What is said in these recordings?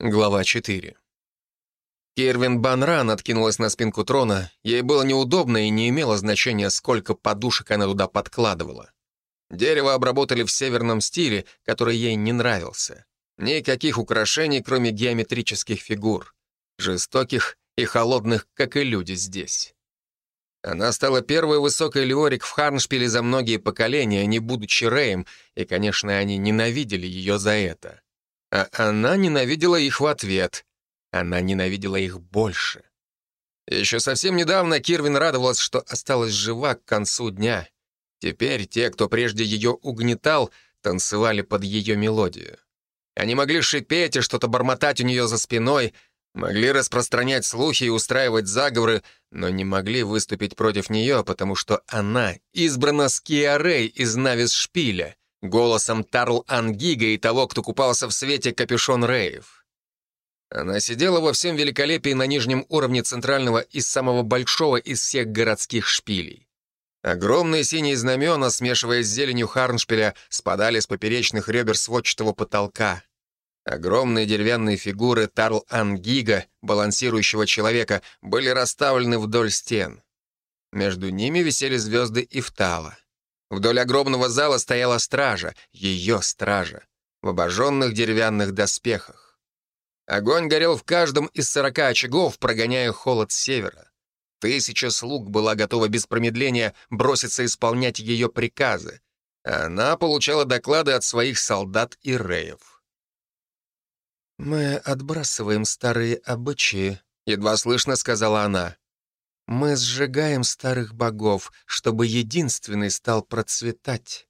Глава 4. Кервин Банран откинулась на спинку трона. Ей было неудобно и не имело значения, сколько подушек она туда подкладывала. Дерево обработали в северном стиле, который ей не нравился. Никаких украшений, кроме геометрических фигур. Жестоких и холодных, как и люди здесь. Она стала первой высокой леорик в Харншпиле за многие поколения, не будучи Рэем, и, конечно, они ненавидели ее за это. А она ненавидела их в ответ. Она ненавидела их больше. Еще совсем недавно Кирвин радовалась, что осталась жива к концу дня. Теперь те, кто прежде ее угнетал, танцевали под ее мелодию. Они могли шипеть и что-то бормотать у нее за спиной, могли распространять слухи и устраивать заговоры, но не могли выступить против нее, потому что она избрана с Киарей из Навис Шпиля, голосом Тарл Ангига и того, кто купался в свете капюшон Рейв. Она сидела во всем великолепии на нижнем уровне центрального и самого большого из всех городских шпилей. Огромные синие знамена, смешиваясь с зеленью Харншпиля, спадали с поперечных ребер сводчатого потолка. Огромные деревянные фигуры Тарл Ангига, балансирующего человека, были расставлены вдоль стен. Между ними висели звезды Ифтала. Вдоль огромного зала стояла стража, ее стража, в обожженных деревянных доспехах. Огонь горел в каждом из сорока очагов, прогоняя холод с севера. Тысяча слуг была готова без промедления броситься исполнять ее приказы. она получала доклады от своих солдат и реев. «Мы отбрасываем старые обычаи», — едва слышно сказала она. Мы сжигаем старых богов, чтобы единственный стал процветать.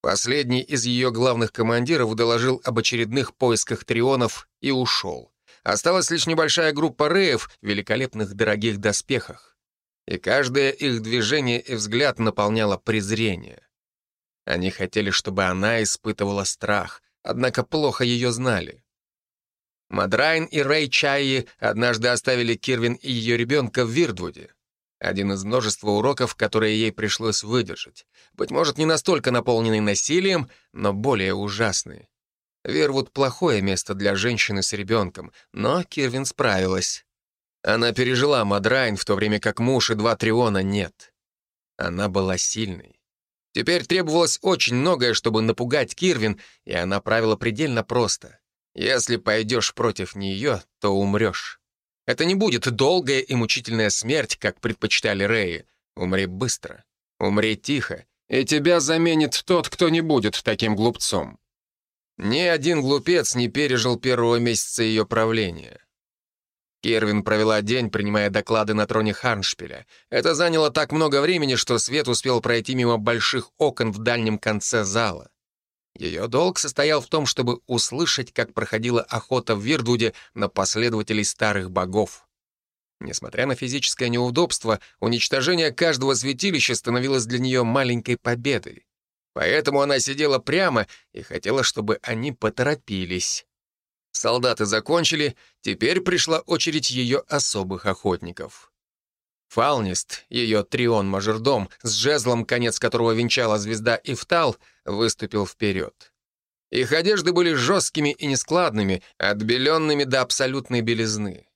Последний из ее главных командиров доложил об очередных поисках трионов и ушел. Осталась лишь небольшая группа реев в великолепных дорогих доспехах. И каждое их движение и взгляд наполняло презрение. Они хотели, чтобы она испытывала страх, однако плохо ее знали. Мадрайн и Рэй Чайи однажды оставили Кирвин и ее ребенка в Вирдвуде. Один из множества уроков, которые ей пришлось выдержать. Быть может, не настолько наполненный насилием, но более ужасный. Вирвуд — плохое место для женщины с ребенком, но Кирвин справилась. Она пережила Мадрайн, в то время как муж и два Триона нет. Она была сильной. Теперь требовалось очень многое, чтобы напугать Кирвин, и она правила предельно просто. Если пойдешь против нее, то умрешь. Это не будет долгая и мучительная смерть, как предпочитали Реи. Умри быстро, умри тихо, и тебя заменит тот, кто не будет таким глупцом. Ни один глупец не пережил первого месяца ее правления. Кервин провела день, принимая доклады на троне Харншпиля. Это заняло так много времени, что свет успел пройти мимо больших окон в дальнем конце зала. Ее долг состоял в том, чтобы услышать, как проходила охота в Вирдвуде на последователей старых богов. Несмотря на физическое неудобство, уничтожение каждого святилища становилось для нее маленькой победой. Поэтому она сидела прямо и хотела, чтобы они поторопились. Солдаты закончили, теперь пришла очередь ее особых охотников. Фалнист, ее трион-мажордом, с жезлом, конец которого венчала звезда Ифтал, выступил вперед. Их одежды были жесткими и нескладными, отбеленными до абсолютной белизны.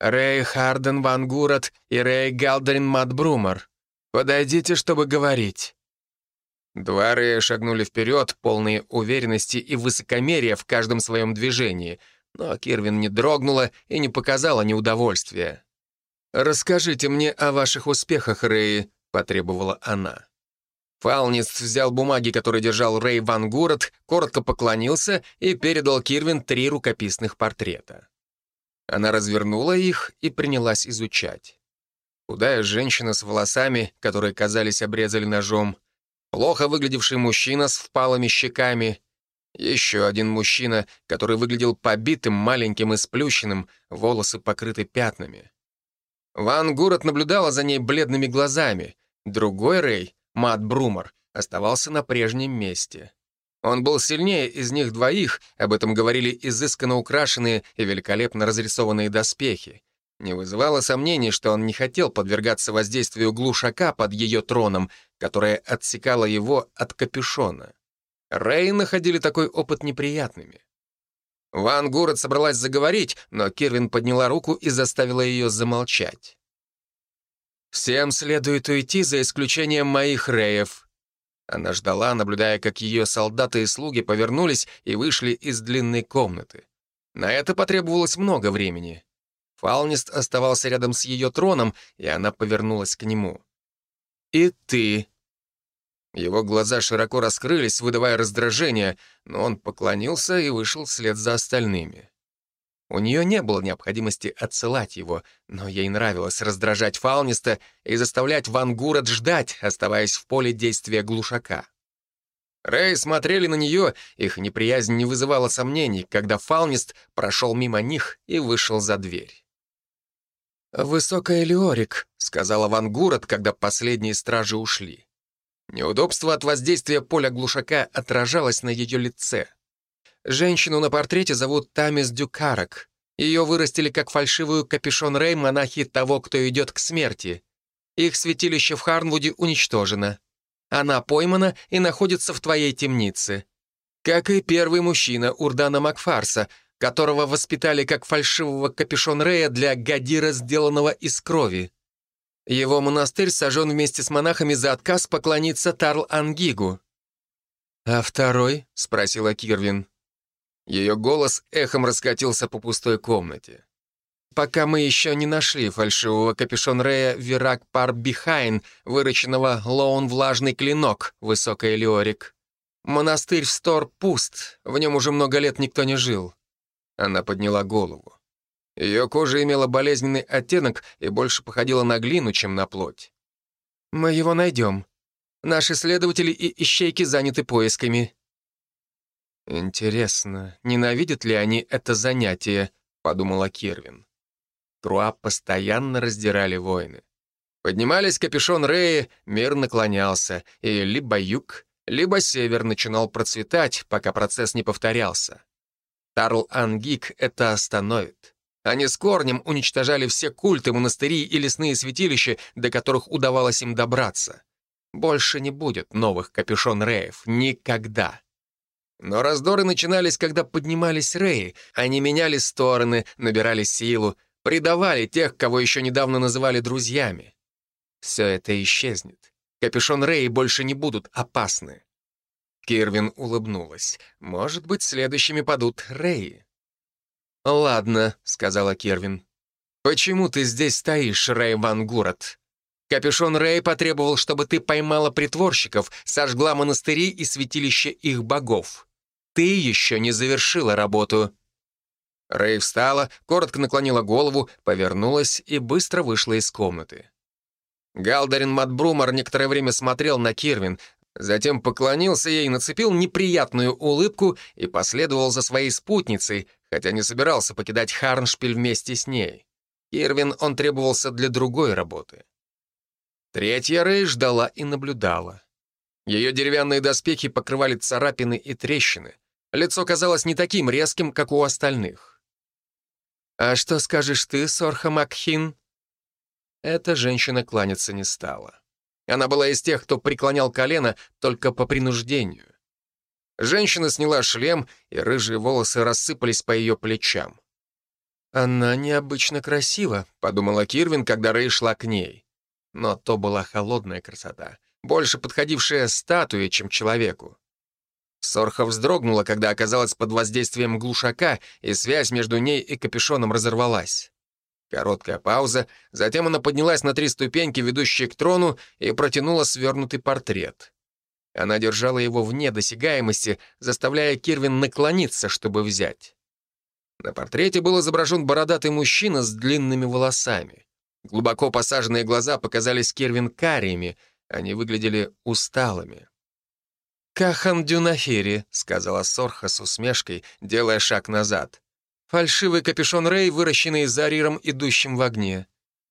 Рэй Харден Ван Гурат и Рэй Галдерин Матбрумер. Подойдите, чтобы говорить. Два Рэя шагнули вперед, полные уверенности и высокомерия в каждом своем движении, но Кирвин не дрогнула и не показала неудовольствия. «Расскажите мне о ваших успехах, Рэй», — потребовала она. Фалнист взял бумаги, которые держал Рэй Ван Гурат, коротко поклонился и передал Кирвин три рукописных портрета. Она развернула их и принялась изучать. Худая женщина с волосами, которые, казались, обрезали ножом, плохо выглядевший мужчина с впалыми щеками, еще один мужчина, который выглядел побитым, маленьким и сплющенным, волосы покрыты пятнами. Ван Гурат наблюдала за ней бледными глазами. Другой Рэй, Мат Брумер, оставался на прежнем месте. Он был сильнее из них двоих, об этом говорили изысканно украшенные и великолепно разрисованные доспехи. Не вызывало сомнений, что он не хотел подвергаться воздействию глушака под ее троном, которая отсекала его от капюшона. Рэй находили такой опыт неприятными. Ван Гурет собралась заговорить, но Кирвин подняла руку и заставила ее замолчать. «Всем следует уйти, за исключением моих реев». Она ждала, наблюдая, как ее солдаты и слуги повернулись и вышли из длинной комнаты. На это потребовалось много времени. Фалнист оставался рядом с ее троном, и она повернулась к нему. «И ты», его глаза широко раскрылись, выдавая раздражение, но он поклонился и вышел вслед за остальными. У нее не было необходимости отсылать его, но ей нравилось раздражать Фауниста и заставлять Ван Гурат ждать, оставаясь в поле действия глушака. Рэй смотрели на нее, их неприязнь не вызывала сомнений, когда Фаунист прошел мимо них и вышел за дверь. «Высокая Леорик», — сказала Ван Гурат, когда последние стражи ушли. Неудобство от воздействия поля глушака отражалось на ее лице. Женщину на портрете зовут Тамис Дюкарак. Ее вырастили как фальшивую капюшон Рэй монахи того, кто идет к смерти. Их святилище в Харнвуде уничтожено. Она поймана и находится в твоей темнице. Как и первый мужчина Урдана Макфарса, которого воспитали как фальшивого капюшон Рэя для гадира, сделанного из крови. Его монастырь сожжен вместе с монахами за отказ поклониться Тарл-Ангигу. «А второй?» — спросила Кирвин. Ее голос эхом раскатился по пустой комнате. «Пока мы еще не нашли фальшивого капюшон Рея Вирак Пар Бихайн, выращенного Лоун Влажный Клинок, высокая Леорик. Монастырь в Стор пуст, в нем уже много лет никто не жил». Она подняла голову. Ее кожа имела болезненный оттенок и больше походила на глину, чем на плоть. «Мы его найдем. Наши следователи и ищейки заняты поисками». «Интересно, ненавидят ли они это занятие?» — подумала Кирвин. Труа постоянно раздирали войны. Поднимались капюшон Реи, мир наклонялся, и либо юг, либо север начинал процветать, пока процесс не повторялся. Тарл Ангик это остановит. Они с корнем уничтожали все культы, монастыри и лесные святилища, до которых удавалось им добраться. Больше не будет новых капюшон-реев. Никогда. Но раздоры начинались, когда поднимались реи. Они меняли стороны, набирали силу, предавали тех, кого еще недавно называли друзьями. Все это исчезнет. Капюшон-реи больше не будут опасны. Кирвин улыбнулась. Может быть, следующими падут реи. «Ладно», — сказала Кервин. «Почему ты здесь стоишь, Рэй Ван Гурат? Капюшон Рэй потребовал, чтобы ты поймала притворщиков, сожгла монастыри и святилище их богов. Ты еще не завершила работу». Рэй встала, коротко наклонила голову, повернулась и быстро вышла из комнаты. Галдарин Матбрумар некоторое время смотрел на Кирвин, затем поклонился ей, нацепил неприятную улыбку и последовал за своей спутницей, хотя не собирался покидать Харншпиль вместе с ней. Ирвин он требовался для другой работы. Третья Рэй ждала и наблюдала. Ее деревянные доспехи покрывали царапины и трещины. Лицо казалось не таким резким, как у остальных. «А что скажешь ты, Сорха Макхин?» Эта женщина кланяться не стала. Она была из тех, кто преклонял колено только по принуждению. Женщина сняла шлем, и рыжие волосы рассыпались по ее плечам. «Она необычно красива», — подумала Кирвин, когда Рэй шла к ней. Но то была холодная красота, больше подходившая статуе, чем человеку. Сорха вздрогнула, когда оказалась под воздействием глушака, и связь между ней и капюшоном разорвалась. Короткая пауза, затем она поднялась на три ступеньки, ведущие к трону, и протянула свернутый портрет. Она держала его вне досягаемости, заставляя Кирвин наклониться, чтобы взять. На портрете был изображен бородатый мужчина с длинными волосами. Глубоко посаженные глаза показались Кирвин кариями, они выглядели усталыми. «Кахан Дюнафири», — сказала Сорха с усмешкой, делая шаг назад. «Фальшивый капюшон Рэй, выращенный Зариром, идущим в огне.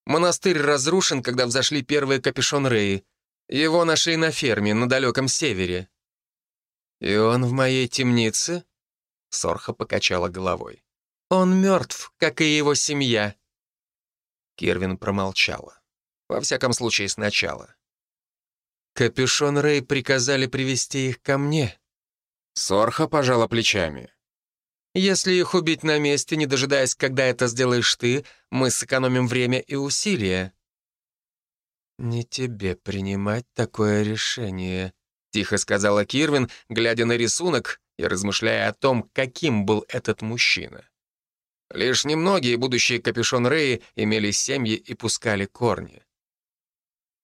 Монастырь разрушен, когда взошли первые капюшон Рэи. Его нашли на ферме на далеком севере». «И он в моей темнице?» Сорха покачала головой. «Он мертв, как и его семья». Кирвин промолчала. Во всяком случае, сначала. «Капюшон Рэй приказали привести их ко мне». Сорха пожала плечами. Если их убить на месте, не дожидаясь, когда это сделаешь ты, мы сэкономим время и усилия». «Не тебе принимать такое решение», — тихо сказала Кирвин, глядя на рисунок и размышляя о том, каким был этот мужчина. Лишь немногие будущие капюшон Рэи имели семьи и пускали корни.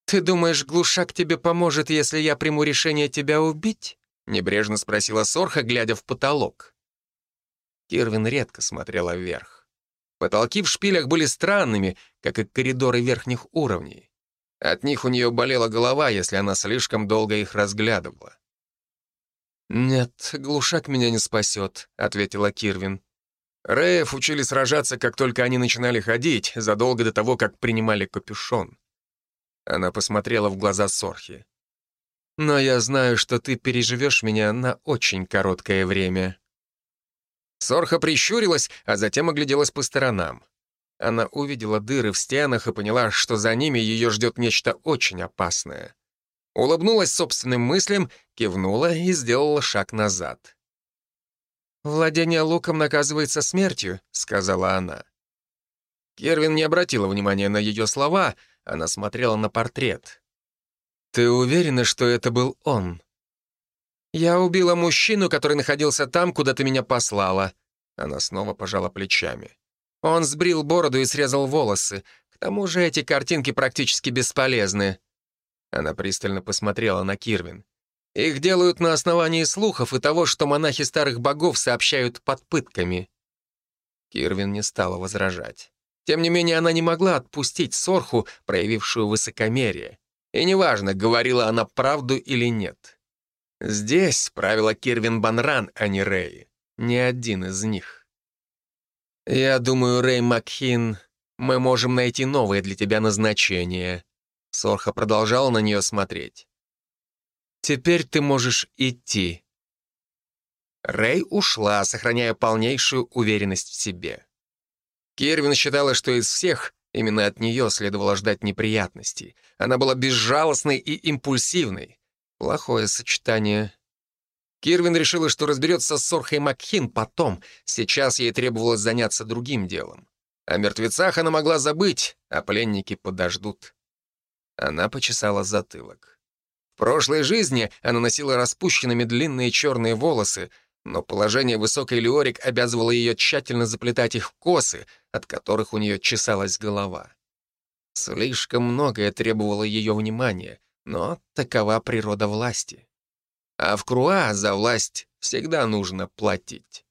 «Ты думаешь, глушак тебе поможет, если я приму решение тебя убить?» — небрежно спросила Сорха, глядя в потолок. Кирвин редко смотрела вверх. Потолки в шпилях были странными, как и коридоры верхних уровней. От них у нее болела голова, если она слишком долго их разглядывала. «Нет, глушак меня не спасет», — ответила Кирвин. Рэев учили сражаться, как только они начинали ходить, задолго до того, как принимали капюшон. Она посмотрела в глаза Сорхи. «Но я знаю, что ты переживешь меня на очень короткое время». Сорха прищурилась, а затем огляделась по сторонам. Она увидела дыры в стенах и поняла, что за ними ее ждет нечто очень опасное. Улыбнулась собственным мыслям, кивнула и сделала шаг назад. «Владение луком наказывается смертью», — сказала она. Кервин не обратила внимания на ее слова, она смотрела на портрет. «Ты уверена, что это был он?» «Я убила мужчину, который находился там, куда ты меня послала». Она снова пожала плечами. Он сбрил бороду и срезал волосы. К тому же эти картинки практически бесполезны. Она пристально посмотрела на Кирвин. Их делают на основании слухов и того, что монахи старых богов сообщают под пытками. Кирвин не стала возражать. Тем не менее, она не могла отпустить Сорху, проявившую высокомерие. И неважно, говорила она правду или нет. Здесь правила Кирвин Банран, а не Рэй. Ни один из них. «Я думаю, Рэй Макхин, мы можем найти новое для тебя назначение». Сорха продолжал на нее смотреть. «Теперь ты можешь идти». Рэй ушла, сохраняя полнейшую уверенность в себе. Кирвин считала, что из всех именно от нее следовало ждать неприятностей. Она была безжалостной и импульсивной. Плохое сочетание. Кирвин решила, что разберется с Сорхой Макхин потом. Сейчас ей требовалось заняться другим делом. О мертвецах она могла забыть, а пленники подождут. Она почесала затылок. В прошлой жизни она носила распущенными длинные черные волосы, но положение высокой Леорик обязывало ее тщательно заплетать их в косы, от которых у нее чесалась голова. Слишком многое требовало ее внимания — но такова природа власти. А в Круа за власть всегда нужно платить.